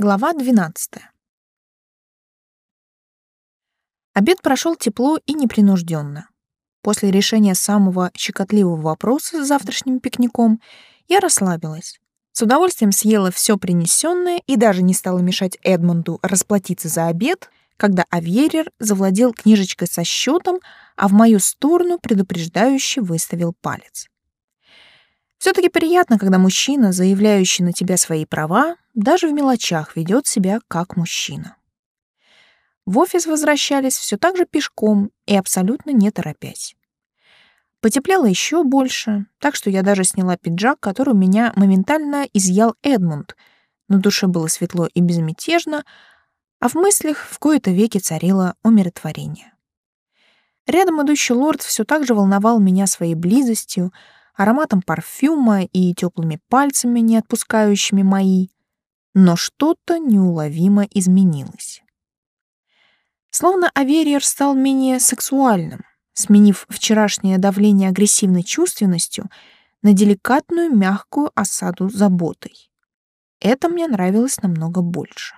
Глава 12. Обед прошел тепло и непринужденно. После решения самого щекотливого вопроса с завтрашним пикником я расслабилась. С удовольствием съела все принесенное и даже не стала мешать Эдмонду расплатиться за обед, когда Аверер завладел книжечкой со счетом, а в мою сторону предупреждающе выставил палец. Все-таки приятно, когда мужчина, заявляющий на тебя свои права, даже в мелочах ведет себя как мужчина. В офис возвращались все так же пешком и абсолютно не торопясь. Потеплело еще больше, так что я даже сняла пиджак, который у меня моментально изъял Эдмунд. На душе было светло и безмятежно, а в мыслях в кои-то веки царило умиротворение. Рядом идущий лорд все так же волновал меня своей близостью, ароматом парфюма и теплыми пальцами, не отпускающими мои, но что-то неуловимо изменилось. Словно Аверьер стал менее сексуальным, сменив вчерашнее давление агрессивной чувственностью на деликатную мягкую осаду заботой. Это мне нравилось намного больше.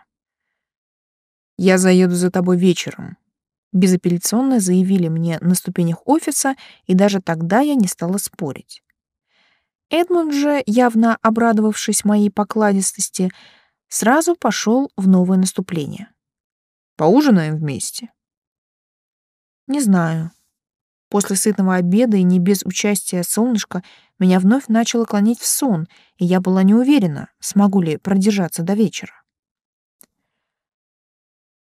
«Я заеду за тобой вечером», — безапелляционно заявили мне на ступенях офиса, и даже тогда я не стала спорить. Эдмунд же, явно обрадовавшись моей покладистости, сразу пошел в новое наступление. «Поужинаем вместе?» «Не знаю». После сытного обеда и не без участия солнышка меня вновь начало клонить в сон, и я была не уверена, смогу ли продержаться до вечера.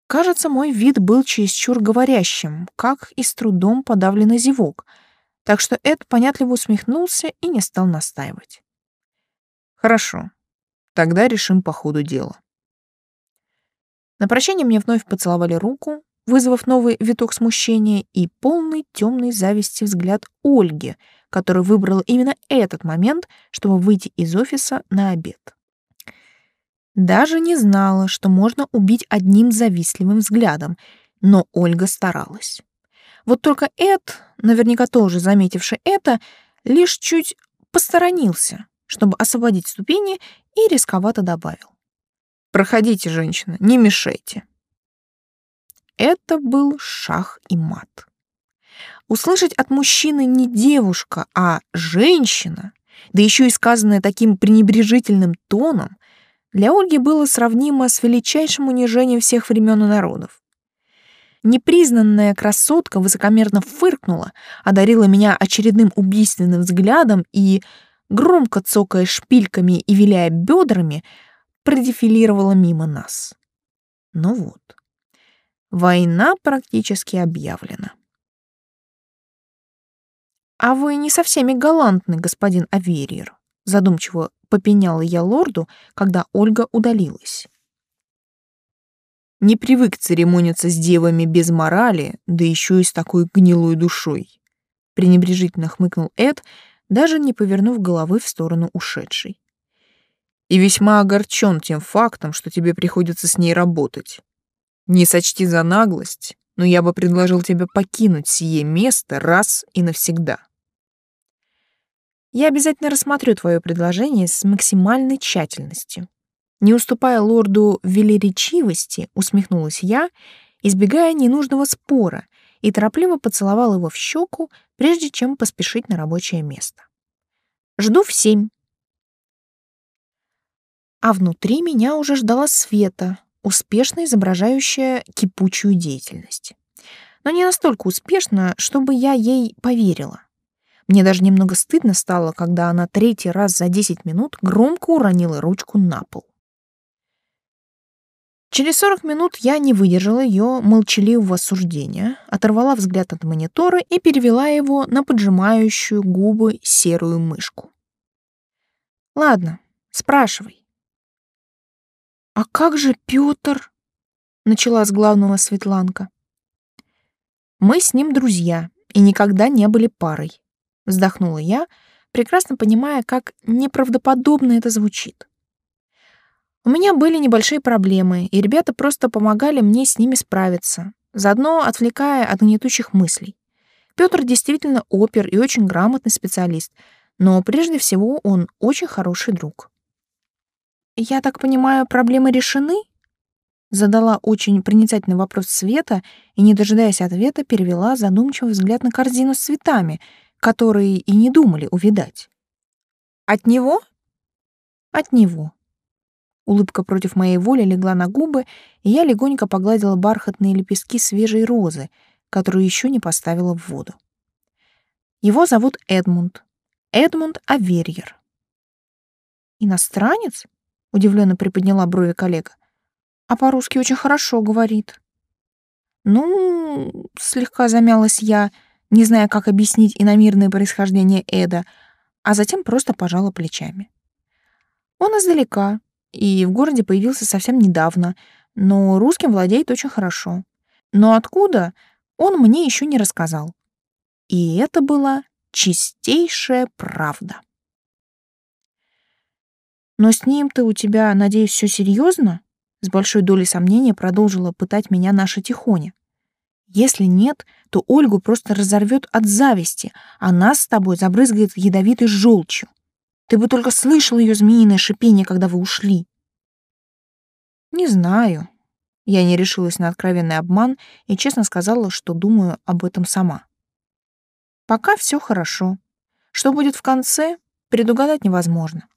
Кажется, мой вид был чересчур говорящим, как и с трудом подавленный зевок — так что Эд понятливо усмехнулся и не стал настаивать. «Хорошо, тогда решим по ходу дела». На прощание мне вновь поцеловали руку, вызвав новый виток смущения и полный темной зависти взгляд Ольги, которая выбрала именно этот момент, чтобы выйти из офиса на обед. Даже не знала, что можно убить одним завистливым взглядом, но Ольга старалась. Вот только Эд, наверняка тоже заметивший это, лишь чуть посторонился, чтобы освободить ступени, и рисковато добавил. «Проходите, женщина, не мешайте». Это был шах и мат. Услышать от мужчины не девушка, а женщина, да еще и сказанное таким пренебрежительным тоном, для Ольги было сравнимо с величайшим унижением всех времен и народов. Непризнанная красотка высокомерно фыркнула, одарила меня очередным убийственным взглядом и, громко цокая шпильками и виляя бедрами, продефилировала мимо нас. Ну вот, война практически объявлена. «А вы не со всеми галантны, господин Аверьер», задумчиво попеняла я лорду, когда Ольга удалилась. Не привык церемониться с девами без морали, да еще и с такой гнилой душой. Пренебрежительно хмыкнул Эд, даже не повернув головы в сторону ушедшей. И весьма огорчен тем фактом, что тебе приходится с ней работать. Не сочти за наглость, но я бы предложил тебе покинуть сие место раз и навсегда. Я обязательно рассмотрю твое предложение с максимальной тщательностью. Не уступая лорду велеречивости, усмехнулась я, избегая ненужного спора, и торопливо поцеловал его в щеку, прежде чем поспешить на рабочее место. Жду в семь. А внутри меня уже ждала Света, успешно изображающая кипучую деятельность. Но не настолько успешно, чтобы я ей поверила. Мне даже немного стыдно стало, когда она третий раз за десять минут громко уронила ручку на пол. Через 40 минут я не выдержала ее молчаливого осуждения, оторвала взгляд от монитора и перевела его на поджимающую губы серую мышку. «Ладно, спрашивай». «А как же Пётр?» — начала с главного Светланка. «Мы с ним друзья и никогда не были парой», — вздохнула я, прекрасно понимая, как неправдоподобно это звучит. У меня были небольшие проблемы, и ребята просто помогали мне с ними справиться, заодно отвлекая от гнетущих мыслей. Пётр действительно опер и очень грамотный специалист, но прежде всего он очень хороший друг. Я так понимаю, проблемы решены? Задала очень проницательный вопрос Света и, не дожидаясь ответа, перевела задумчивый взгляд на корзину с цветами, которые и не думали увидать. От него? От него. Улыбка против моей воли легла на губы, и я легонько погладила бархатные лепестки свежей розы, которую еще не поставила в воду. Его зовут Эдмунд. Эдмунд Аверьер. Иностранец? Удивленно приподняла брови коллега. А по-русски очень хорошо говорит. Ну, слегка замялась я, не зная, как объяснить иномирное происхождение Эда, а затем просто пожала плечами. Он издалека, и в городе появился совсем недавно, но русским владеет очень хорошо. Но откуда, он мне еще не рассказал. И это была чистейшая правда. Но с ним-то у тебя, надеюсь, все серьезно? С большой долей сомнения продолжила пытать меня наша Тихоня. Если нет, то Ольгу просто разорвет от зависти, а нас с тобой забрызгает ядовитой желчью. Ты бы только слышал ее змеиное шипение, когда вы ушли. Не знаю. Я не решилась на откровенный обман и честно сказала, что думаю об этом сама. Пока все хорошо. Что будет в конце, предугадать невозможно.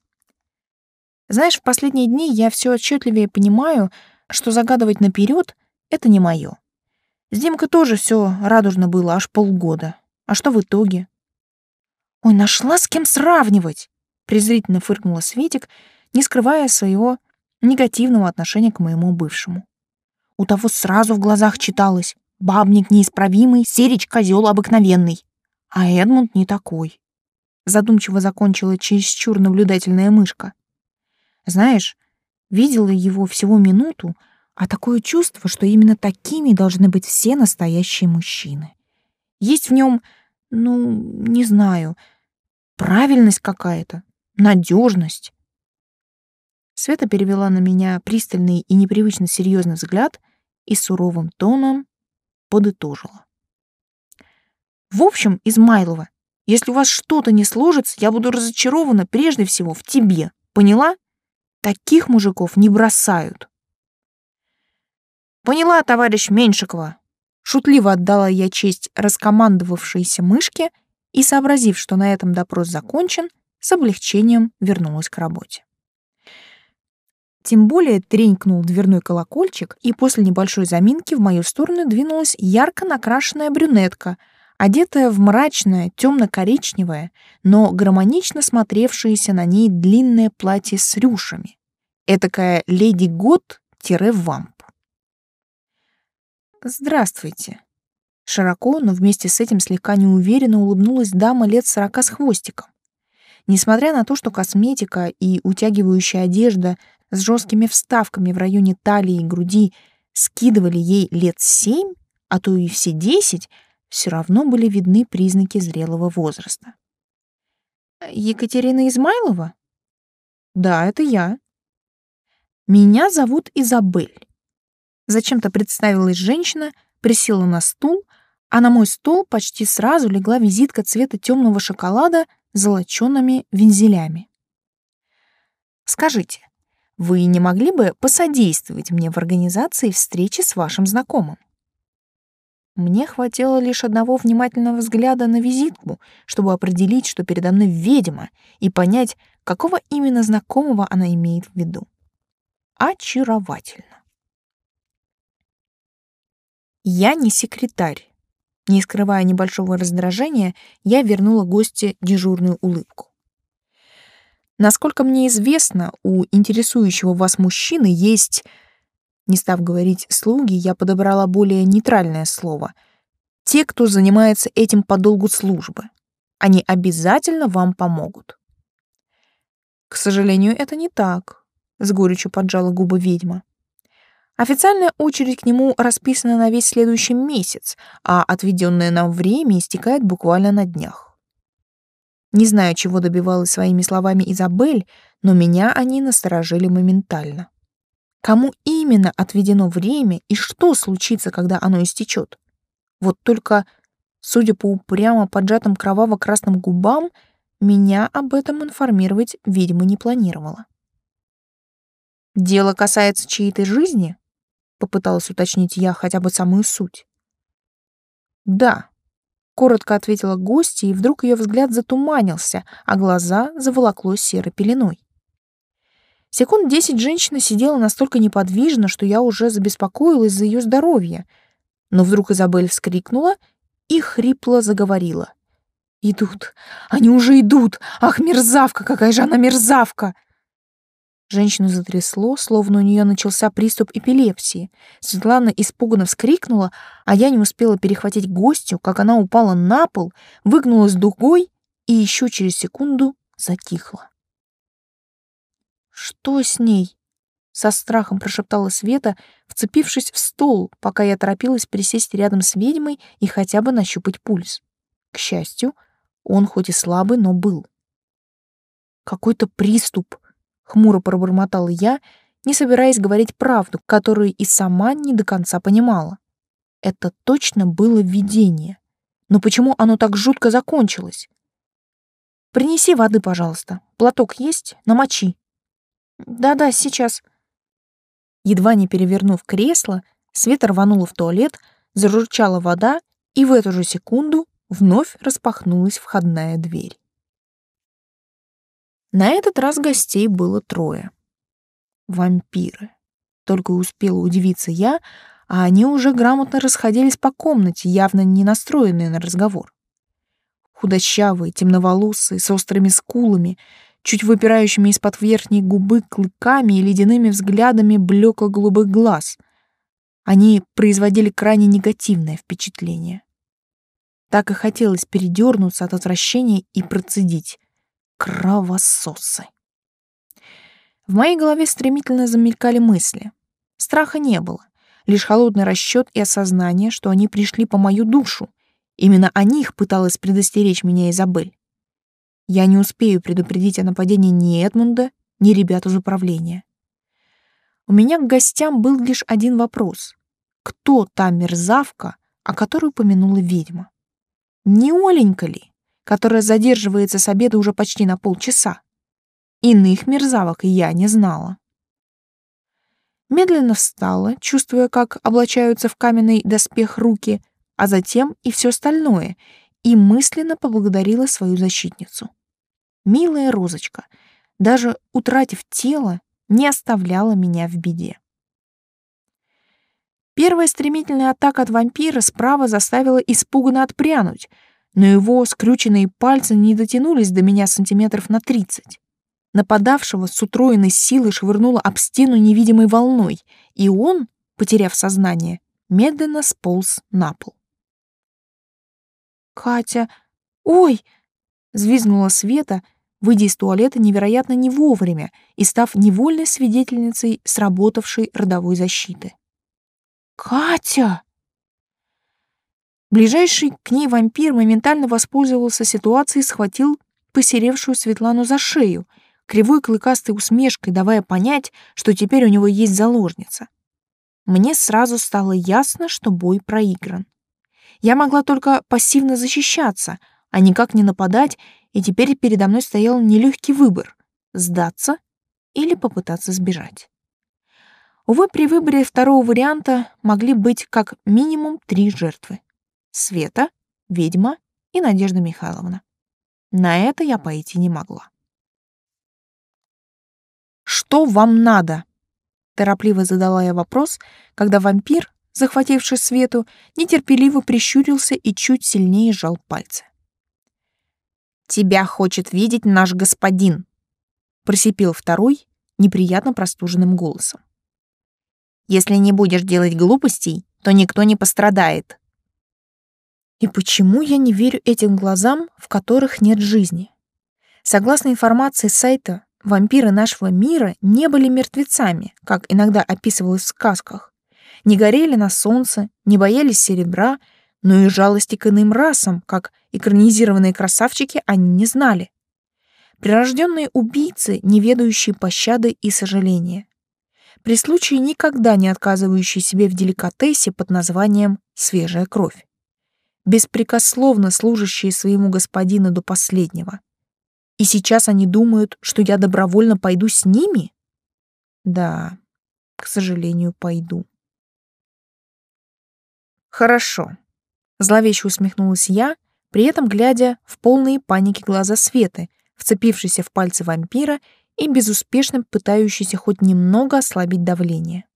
Знаешь, в последние дни я все отчетливее понимаю, что загадывать наперед — это не мое. С Димкой тоже все радужно было аж полгода. А что в итоге? «Ой, нашла с кем сравнивать!» Презрительно фыркнула Светик, не скрывая своего негативного отношения к моему бывшему. У того сразу в глазах читалось «бабник неисправимый, серич козел обыкновенный». А Эдмунд не такой. Задумчиво закончила чересчур наблюдательная мышка. Знаешь, видела его всего минуту, а такое чувство, что именно такими должны быть все настоящие мужчины. Есть в нем, ну, не знаю, правильность какая-то, надежность. Света перевела на меня пристальный и непривычно серьезный взгляд и суровым тоном подытожила. В общем, Измайлова, если у вас что-то не сложится, я буду разочарована прежде всего в тебе. Поняла? Таких мужиков не бросают. Поняла, товарищ Меньшикова. Шутливо отдала я честь раскомандовавшейся мышке и, сообразив, что на этом допрос закончен, с облегчением вернулась к работе. Тем более тренькнул дверной колокольчик, и после небольшой заминки в мою сторону двинулась ярко накрашенная брюнетка — одетая в мрачное, темно-коричневое, но гармонично смотревшееся на ней длинное платье с рюшами. Этакая леди Гот-вамп. «Здравствуйте». Широко, но вместе с этим слегка неуверенно улыбнулась дама лет сорока с хвостиком. Несмотря на то, что косметика и утягивающая одежда с жесткими вставками в районе талии и груди скидывали ей лет семь, а то и все десять, все равно были видны признаки зрелого возраста. «Екатерина Измайлова?» «Да, это я». «Меня зовут Изабель». Зачем-то представилась женщина, присела на стул, а на мой стол почти сразу легла визитка цвета темного шоколада с золочёными вензелями. «Скажите, вы не могли бы посодействовать мне в организации встречи с вашим знакомым?» Мне хватило лишь одного внимательного взгляда на визитку, чтобы определить, что передо мной ведьма, и понять, какого именно знакомого она имеет в виду. Очаровательно. Я не секретарь. Не скрывая небольшого раздражения, я вернула гости дежурную улыбку. Насколько мне известно, у интересующего вас мужчины есть не став говорить «слуги», я подобрала более нейтральное слово. Те, кто занимается этим по долгу службы. Они обязательно вам помогут. К сожалению, это не так, с горечью поджала губы ведьма. Официальная очередь к нему расписана на весь следующий месяц, а отведенное нам время истекает буквально на днях. Не знаю, чего добивалась своими словами Изабель, но меня они насторожили моментально. Кому именно отведено время и что случится, когда оно истечет? Вот только, судя по упрямо поджатым кроваво-красным губам, меня об этом информировать, видимо, не планировала. Дело касается чьей-то жизни? Попыталась уточнить я хотя бы самую суть. Да, коротко ответила гостья, и вдруг ее взгляд затуманился, а глаза заволокло серой пеленой. Секунд десять женщина сидела настолько неподвижно, что я уже забеспокоилась за ее здоровье. Но вдруг Изабель вскрикнула и хрипло заговорила. «Идут! Они уже идут! Ах, мерзавка! Какая же она мерзавка!» Женщину затрясло, словно у нее начался приступ эпилепсии. Светлана испуганно вскрикнула, а я не успела перехватить гостью, как она упала на пол, выгнулась дугой и еще через секунду затихла. «Что с ней?» — со страхом прошептала Света, вцепившись в стол, пока я торопилась присесть рядом с ведьмой и хотя бы нащупать пульс. К счастью, он хоть и слабый, но был. «Какой-то приступ», хмуро пробормотала я, не собираясь говорить правду, которую и сама не до конца понимала. Это точно было видение. Но почему оно так жутко закончилось? Принеси воды, пожалуйста. Платок есть? Намочи. Да-да, сейчас. Едва не перевернув кресло, Света рванула в туалет, зарурчала вода, и в эту же секунду вновь распахнулась входная дверь. На этот раз гостей было трое. Вампиры. Только успела удивиться я, а они уже грамотно расходились по комнате, явно не настроенные на разговор. Худощавые, темноволосые, с острыми скулами, чуть выпирающими из-под верхней губы клыками и ледяными взглядами блекло-голубых глаз. Они производили крайне негативное впечатление. Так и хотелось передернуться от отвращения и процедить. Кровососы. В моей голове стремительно замелькали мысли. Страха не было, лишь холодный расчет и осознание, что они пришли по мою душу. Именно о них пыталась предостеречь меня Изабель. Я не успею предупредить о нападении ни Эдмунда, ни ребят из управления. У меня к гостям был лишь один вопрос. Кто та мерзавка, о которой упомянула ведьма? Не Оленька ли? Которая задерживается с обеда уже почти на полчаса. Иных мерзавок я не знала. Медленно встала, чувствуя, как облачаются в каменный доспех руки, а затем и все остальное, и мысленно поблагодарила свою защитницу. Милая розочка, даже утратив тело, не оставляла меня в беде. Первая стремительная атака от вампира справа заставила испуганно отпрянуть — но его скрюченные пальцы не дотянулись до меня сантиметров на тридцать. Нападавшего с утроенной силой швырнуло об стену невидимой волной, и он, потеряв сознание, медленно сполз на пол. «Катя! Ой!» — взвизгнула Света, выйдя из туалета невероятно не вовремя и став невольной свидетельницей сработавшей родовой защиты. «Катя!» Ближайший к ней вампир моментально воспользовался ситуацией и схватил посеревшую Светлану за шею, кривой клыкастой усмешкой давая понять, что теперь у него есть заложница. Мне сразу стало ясно, что бой проигран. Я могла только пассивно защищаться, а никак не нападать, и теперь передо мной стоял нелегкий выбор — сдаться или попытаться сбежать. Увы, при выборе второго варианта могли быть как минимум три жертвы. Света, ведьма и Надежда Михайловна. На это я пойти не могла. «Что вам надо?» Торопливо задала я вопрос, когда вампир, захвативший Свету, нетерпеливо прищурился и чуть сильнее сжал пальцы. «Тебя хочет видеть наш господин», — просипел второй неприятно простуженным голосом. «Если не будешь делать глупостей, то никто не пострадает». И почему я не верю этим глазам, в которых нет жизни? Согласно информации сайта, вампиры нашего мира не были мертвецами, как иногда описывалось в сказках. Не горели на солнце, не боялись серебра, но и жалости к иным расам, как экранизированные красавчики, они не знали. Прирожденные убийцы, не ведающие пощады и сожаления. При случае никогда не отказывающие себе в деликатесе под названием «свежая кровь» беспрекословно служащие своему господину до последнего. И сейчас они думают, что я добровольно пойду с ними? Да, к сожалению, пойду. Хорошо. Зловеще усмехнулась я, при этом глядя в полные паники глаза Светы, вцепившейся в пальцы вампира и безуспешно пытающейся хоть немного ослабить давление.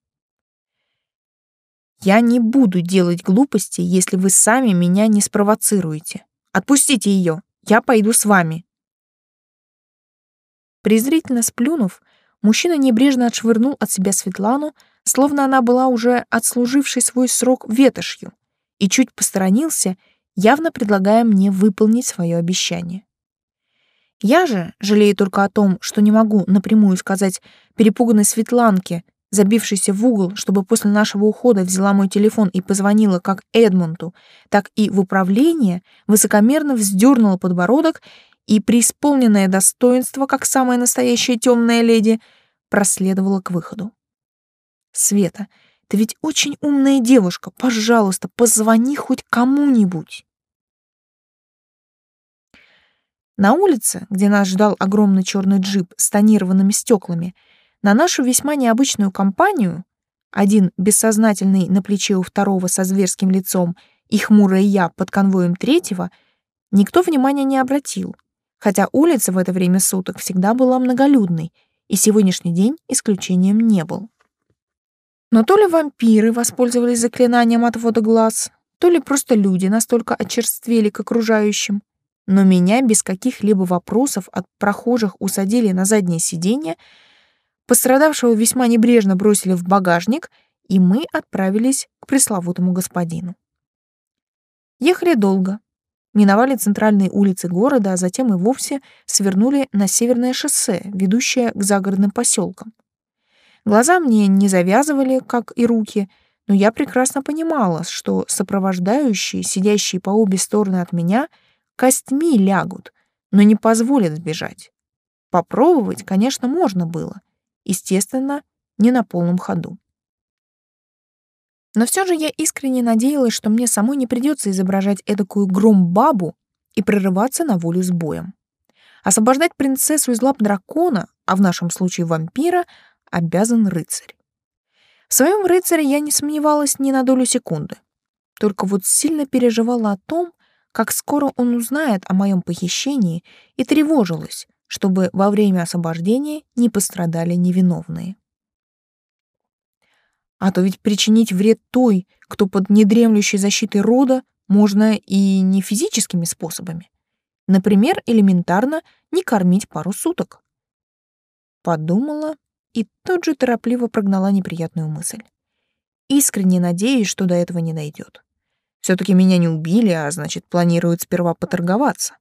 «Я не буду делать глупости, если вы сами меня не спровоцируете. Отпустите ее, я пойду с вами». Презрительно сплюнув, мужчина небрежно отшвырнул от себя Светлану, словно она была уже отслужившей свой срок ветошью, и чуть посторонился, явно предлагая мне выполнить свое обещание. Я же, жалею только о том, что не могу напрямую сказать перепуганной Светланке, забившейся в угол, чтобы после нашего ухода взяла мой телефон и позвонила как Эдмонту, так и в управление, высокомерно вздернула подбородок и, преисполненное достоинство, как самая настоящая темная леди, проследовала к выходу. «Света, ты ведь очень умная девушка. Пожалуйста, позвони хоть кому-нибудь». На улице, где нас ждал огромный черный джип с тонированными стеклами, на нашу весьма необычную компанию, один бессознательный на плече у второго со зверским лицом и хмурая я под конвоем третьего, никто внимания не обратил, хотя улица в это время суток всегда была многолюдной, и сегодняшний день исключением не был. Но то ли вампиры воспользовались заклинанием отвода глаз, то ли просто люди настолько очерствели к окружающим, но меня без каких-либо вопросов от прохожих усадили на заднее сиденье, пострадавшего весьма небрежно бросили в багажник, и мы отправились к пресловутому господину. Ехали долго, миновали центральные улицы города, а затем и вовсе свернули на северное шоссе, ведущее к загородным поселкам. Глаза мне не завязывали, как и руки, но я прекрасно понимала, что сопровождающие, сидящие по обе стороны от меня — костьми лягут, но не позволят сбежать. Попробовать, конечно, можно было. Естественно, не на полном ходу. Но все же я искренне надеялась, что мне самой не придется изображать эдакую гром-бабу и прорываться на волю с боем. Освобождать принцессу из лап дракона, а в нашем случае вампира, обязан рыцарь. В своем рыцаре я не сомневалась ни на долю секунды. Только вот сильно переживала о том, как скоро он узнает о моем похищении, и тревожилась, чтобы во время освобождения не пострадали невиновные. А то ведь причинить вред той, кто под недремлющей защитой рода, можно и не физическими способами. Например, элементарно не кормить пару суток. Подумала и тут же торопливо прогнала неприятную мысль. Искренне надеюсь, что до этого не дойдет. Все-таки меня не убили, а значит, планируют сперва поторговаться.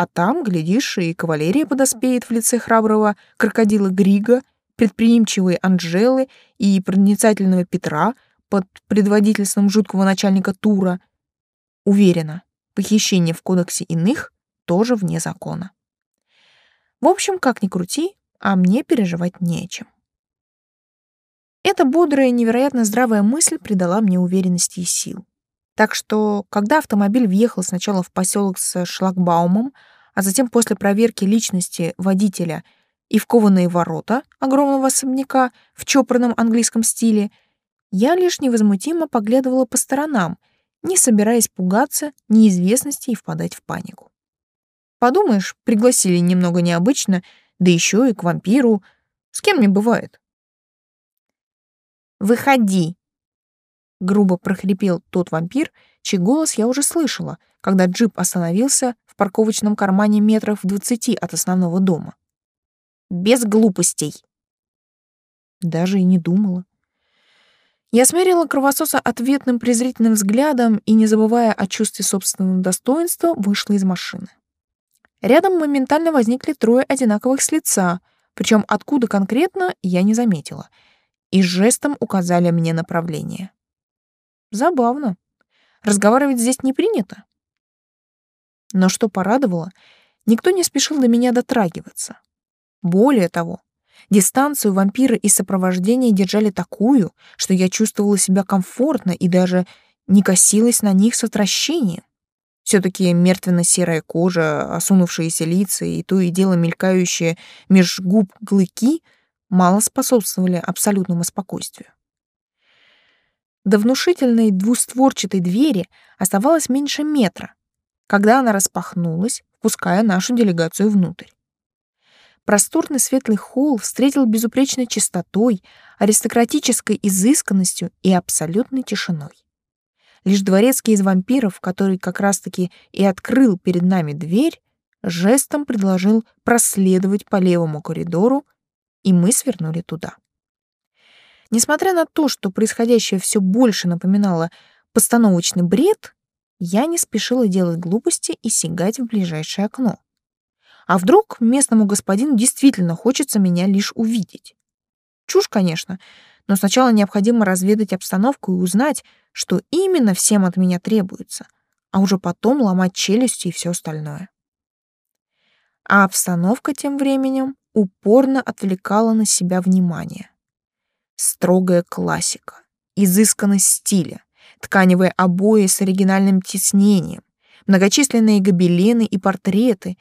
А там, глядишь, и кавалерия подоспеет в лице храброго крокодила Грига, предприимчивой Анжелы и проницательного Петра под предводительством жуткого начальника Тура. Уверена, похищение в кодексе иных тоже вне закона. В общем, как ни крути, а мне переживать нечем. Эта бодрая невероятно здравая мысль придала мне уверенности и сил. Так что, когда автомобиль въехал сначала в поселок с шлагбаумом, а затем после проверки личности водителя и в кованые ворота огромного особняка в чопорном английском стиле, я лишь невозмутимо поглядывала по сторонам, не собираясь пугаться неизвестности и впадать в панику. Подумаешь, пригласили немного необычно, да еще и к вампиру. С кем не бывает. «Выходи!» Грубо прохрипел тот вампир, чей голос я уже слышала, когда джип остановился в парковочном кармане метров в двадцати от основного дома. Без глупостей. Даже и не думала. Я смерила кровососа ответным презрительным взглядом и, не забывая о чувстве собственного достоинства, вышла из машины. Рядом моментально возникли трое одинаковых с лица, причем откуда конкретно я не заметила, и жестом указали мне направление. Забавно. Разговаривать здесь не принято. Но что порадовало, никто не спешил до меня дотрагиваться. Более того, дистанцию вампира и сопровождение держали такую, что я чувствовала себя комфортно и даже не косилась на них с отвращением. Все-таки мертвенно-серая кожа, осунувшиеся лица и то и дело мелькающие меж губ клыки мало способствовали абсолютному спокойствию. До внушительной двустворчатой двери оставалось меньше метра, когда она распахнулась, впуская нашу делегацию внутрь. Просторный светлый холл встретил безупречной чистотой, аристократической изысканностью и абсолютной тишиной. Лишь дворецкий из вампиров, который как раз-таки и открыл перед нами дверь, жестом предложил проследовать по левому коридору, и мы свернули туда. Несмотря на то, что происходящее все больше напоминало постановочный бред, я не спешила делать глупости и сигать в ближайшее окно. А вдруг местному господину действительно хочется меня лишь увидеть? Чушь, конечно, но сначала необходимо разведать обстановку и узнать, что именно всем от меня требуется, а уже потом ломать челюсти и все остальное. А обстановка тем временем упорно отвлекала на себя внимание. Строгая классика, изысканность стиля, тканевые обои с оригинальным тиснением, многочисленные гобелены и портреты.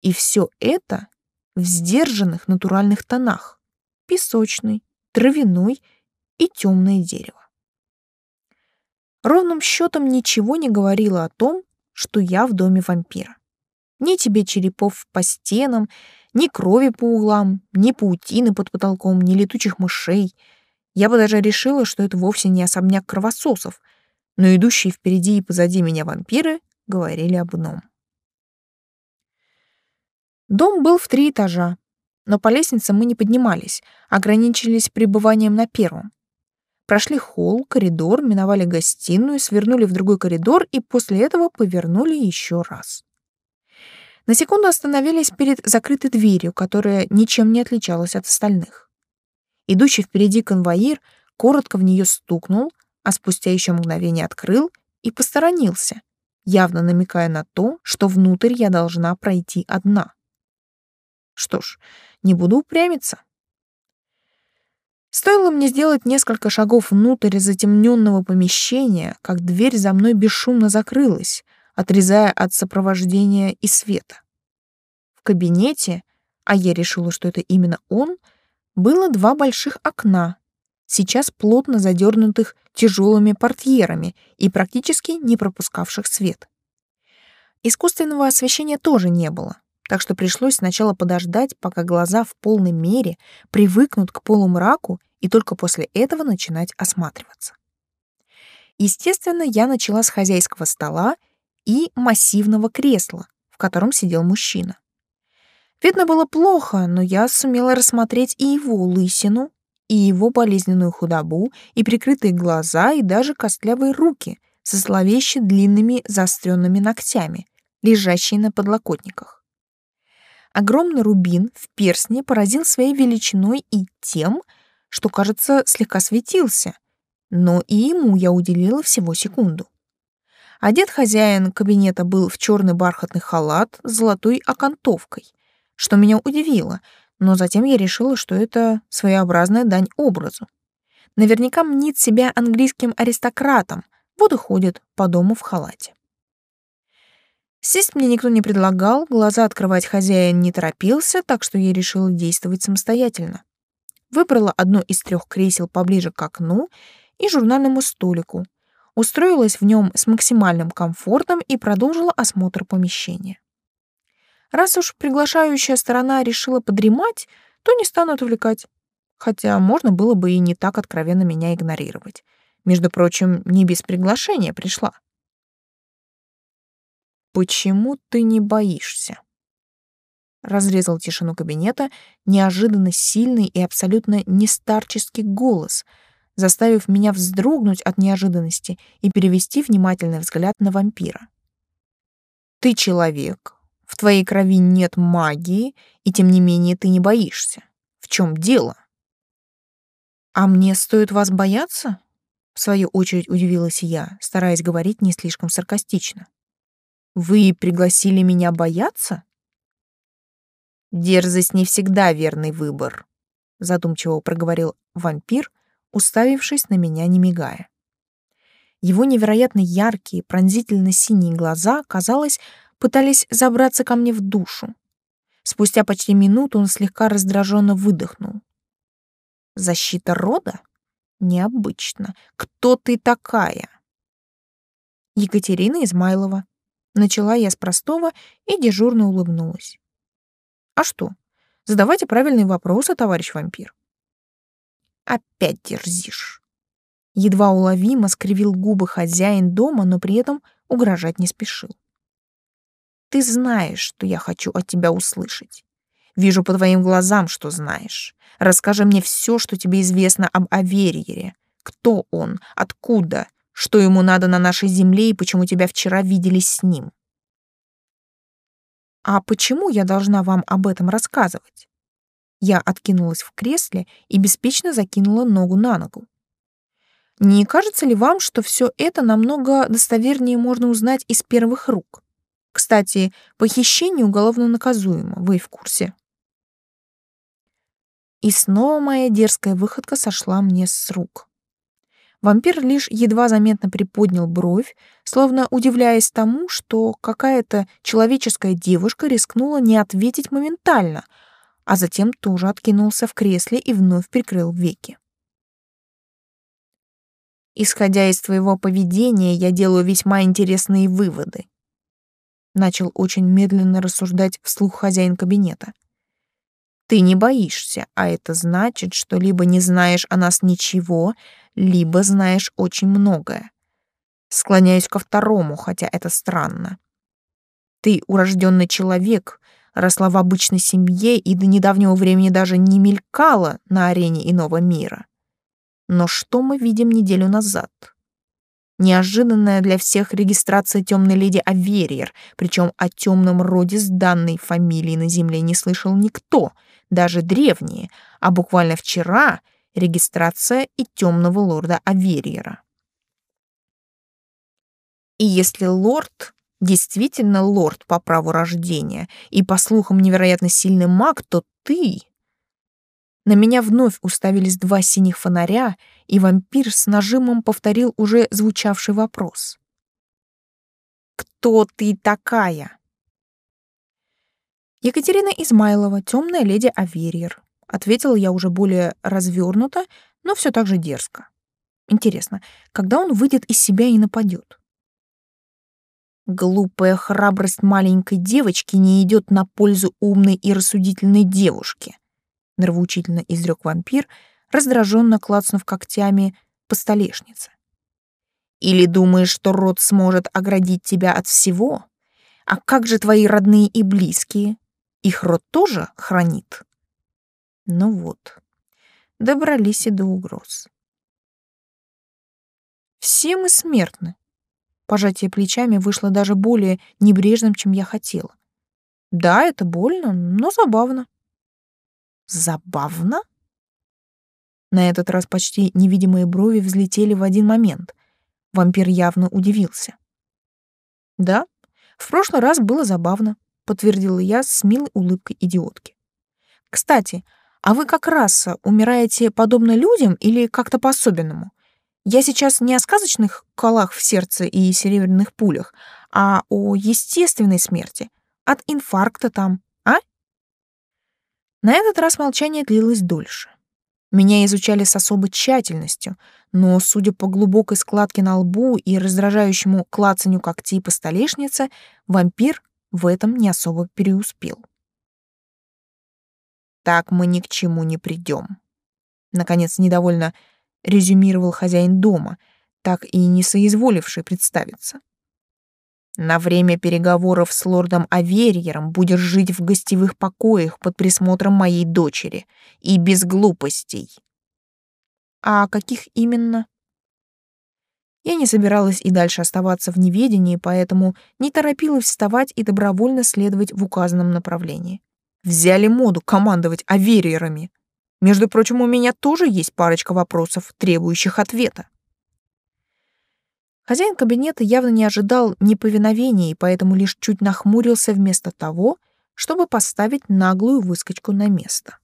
И все это в сдержанных натуральных тонах — песочный, травяной и темное дерево. Ровным счетом ничего не говорило о том, что я в доме вампира. Ни тебе черепов по стенам, ни крови по углам, ни паутины под потолком, ни летучих мышей — я бы даже решила, что это вовсе не особняк кровососов, но идущие впереди и позади меня вампиры говорили об ином. Дом был в три этажа, но по лестнице мы не поднимались, ограничились пребыванием на первом. Прошли холл, коридор, миновали гостиную, свернули в другой коридор и после этого повернули еще раз. На секунду остановились перед закрытой дверью, которая ничем не отличалась от остальных. Идущий впереди конвоир коротко в нее стукнул, а спустя еще мгновение открыл и посторонился, явно намекая на то, что внутрь я должна пройти одна. Что ж, не буду упрямиться. Стоило мне сделать несколько шагов внутрь затемненного помещения, как дверь за мной бесшумно закрылась, отрезая от сопровождения и света. В кабинете, а я решила, что это именно он — было два больших окна, сейчас плотно задернутых тяжелыми портьерами и практически не пропускавших свет. Искусственного освещения тоже не было, так что пришлось сначала подождать, пока глаза в полной мере привыкнут к полумраку и только после этого начинать осматриваться. Естественно, я начала с хозяйского стола и массивного кресла, в котором сидел мужчина. Видно было плохо, но я сумела рассмотреть и его лысину, и его болезненную худобу, и прикрытые глаза, и даже костлявые руки со зловеще длинными заостренными ногтями, лежащие на подлокотниках. Огромный рубин в перстне поразил своей величиной и тем, что, кажется, слегка светился, но и ему я уделила всего секунду. Одет хозяин кабинета был в черный бархатный халат с золотой окантовкой — что меня удивило, но затем я решила, что это своеобразная дань образу. Наверняка мнит себя английским аристократом, вот и ходит по дому в халате. Сесть мне никто не предлагал, глаза открывать хозяин не торопился, так что я решила действовать самостоятельно. Выбрала одно из трех кресел поближе к окну и журнальному столику, устроилась в нем с максимальным комфортом и продолжила осмотр помещения. Раз уж приглашающая сторона решила подремать, то не стану отвлекать. Хотя можно было бы и не так откровенно меня игнорировать. Между прочим, не без приглашения пришла. «Почему ты не боишься?» Разрезал тишину кабинета неожиданно сильный и абсолютно нестарческий голос, заставив меня вздрогнуть от неожиданности и перевести внимательный взгляд на вампира. «Ты человек, в твоей крови нет магии, и тем не менее ты не боишься. В чем дело? А мне стоит вас бояться? В свою очередь удивилась я, стараясь говорить не слишком саркастично. Вы пригласили меня бояться? Дерзость не всегда верный выбор, задумчиво проговорил вампир, уставившись на меня, не мигая. Его невероятно яркие, пронзительно синие глаза, казалось, пытались забраться ко мне в душу. Спустя почти минуту он слегка раздраженно выдохнул. Защита рода? Необычно. Кто ты такая? Екатерина Измайлова. Начала я с простого и дежурно улыбнулась. А что? Задавайте правильные вопросы, товарищ вампир. Опять дерзишь. Едва уловимо скривил губы хозяин дома, но при этом угрожать не спешил. Ты знаешь, что я хочу от тебя услышать. Вижу по твоим глазам, что знаешь. Расскажи мне все, что тебе известно об Авериере. Кто он? Откуда? Что ему надо на нашей земле и почему тебя вчера видели с ним? А почему я должна вам об этом рассказывать? Я откинулась в кресле и беспечно закинула ногу на ногу. Не кажется ли вам, что все это намного достовернее можно узнать из первых рук? Кстати, похищение уголовно наказуемо, вы в курсе? И снова моя дерзкая выходка сошла мне с рук. Вампир лишь едва заметно приподнял бровь, словно удивляясь тому, что какая-то человеческая девушка рискнула не ответить моментально, а затем тоже откинулся в кресле и вновь прикрыл веки. Исходя из твоего поведения, я делаю весьма интересные выводы. Начал очень медленно рассуждать вслух хозяин кабинета. Ты не боишься, а это значит, что либо не знаешь о нас ничего, либо знаешь очень многое. Склоняюсь ко второму, хотя это странно. Ты урожденный человек, росла в обычной семье и до недавнего времени даже не мелькала на арене иного мира. Но что мы видим неделю назад? Неожиданная для всех регистрация темной леди Аверьер, причем о темном роде с данной фамилией на земле не слышал никто, даже древние, а буквально вчера регистрация и темного лорда Аверьера. И если лорд действительно лорд по праву рождения и, по слухам, невероятно сильный маг, то ты на меня вновь уставились два синих фонаря, и вампир с нажимом повторил уже звучавший вопрос. «Кто ты такая?» «Екатерина Измайлова, темная леди Аверьер», — ответила я уже более развернуто, но все так же дерзко. «Интересно, когда он выйдет из себя и нападет?» Глупая храбрость маленькой девочки не идет на пользу умной и рассудительной девушки нравоучительно изрек вампир, раздраженно клацнув когтями по столешнице. Или думаешь, что род сможет оградить тебя от всего? А как же твои родные и близкие? Их род тоже хранит? Ну вот, добрались и до угроз. Все мы смертны. Пожатие плечами вышло даже более небрежным, чем я хотела. Да, это больно, но забавно. Забавно? На этот раз почти невидимые брови взлетели в один момент. Вампир явно удивился. Да, в прошлый раз было забавно, подтвердила я с милой улыбкой идиотки. Кстати, а вы как раса умираете подобно людям или как-то по-особенному? Я сейчас не о сказочных колах в сердце и серебряных пулях, а о естественной смерти. От инфаркта там, на этот раз молчание длилось дольше. Меня изучали с особой тщательностью, но, судя по глубокой складке на лбу и раздражающему клацанью когтей по столешнице, вампир в этом не особо преуспел. «Так мы ни к чему не придем», — наконец недовольно резюмировал хозяин дома, так и не соизволивший представиться. На время переговоров с лордом Аверьером будешь жить в гостевых покоях под присмотром моей дочери. И без глупостей. А каких именно? Я не собиралась и дальше оставаться в неведении, поэтому не торопилась вставать и добровольно следовать в указанном направлении. Взяли моду командовать Аверьерами. Между прочим, у меня тоже есть парочка вопросов, требующих ответа. Хозяин кабинета явно не ожидал неповиновения и поэтому лишь чуть нахмурился вместо того, чтобы поставить наглую выскочку на место.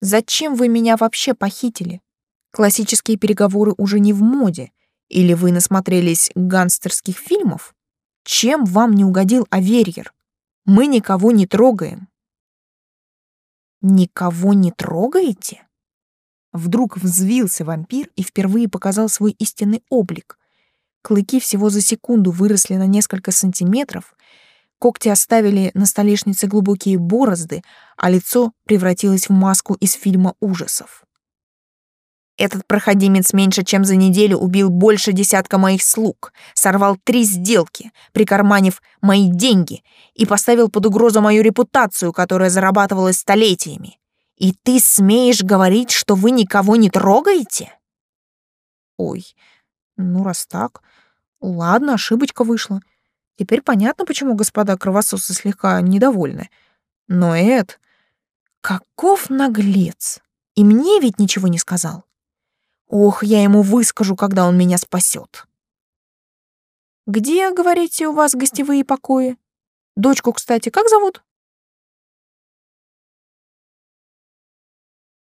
«Зачем вы меня вообще похитили? Классические переговоры уже не в моде. Или вы насмотрелись гангстерских фильмов? Чем вам не угодил Аверьер? Мы никого не трогаем». Никого не трогаете? Вдруг взвился вампир и впервые показал свой истинный облик. Клыки всего за секунду выросли на несколько сантиметров, когти оставили на столешнице глубокие борозды, а лицо превратилось в маску из фильма ужасов. Этот проходимец меньше чем за неделю убил больше десятка моих слуг, сорвал три сделки, прикарманив мои деньги и поставил под угрозу мою репутацию, которая зарабатывалась столетиями. И ты смеешь говорить, что вы никого не трогаете? Ой, ну раз так, ладно, ошибочка вышла. Теперь понятно, почему господа кровососы слегка недовольны. Но Эд, каков наглец! И мне ведь ничего не сказал. Ох, я ему выскажу, когда он меня спасет. Где, говорите, у вас гостевые покои? Дочку, кстати, как зовут?